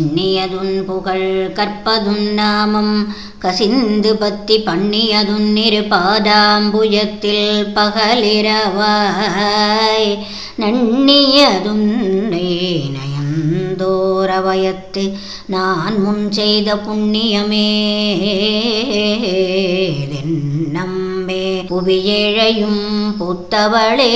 எண்ணியதுன் புகழ் கற்பதுன் நாமம் கசிந்து பத்தி பண்ணியதுன் இரு பாதாம்புயத்தில் பகலிரவாய். நண்ணியதுன்னை நயந்தோரவயத்து நான் முன் செய்த புண்ணியமே நம்பே? புவியேழையும் புத்தவளே